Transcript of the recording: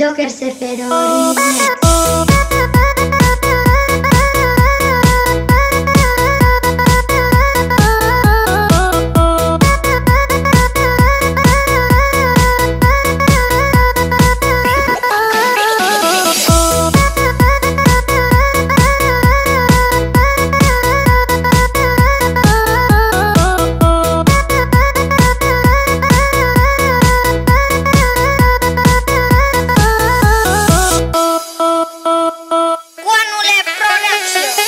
Rocker Cefero Guanule Production.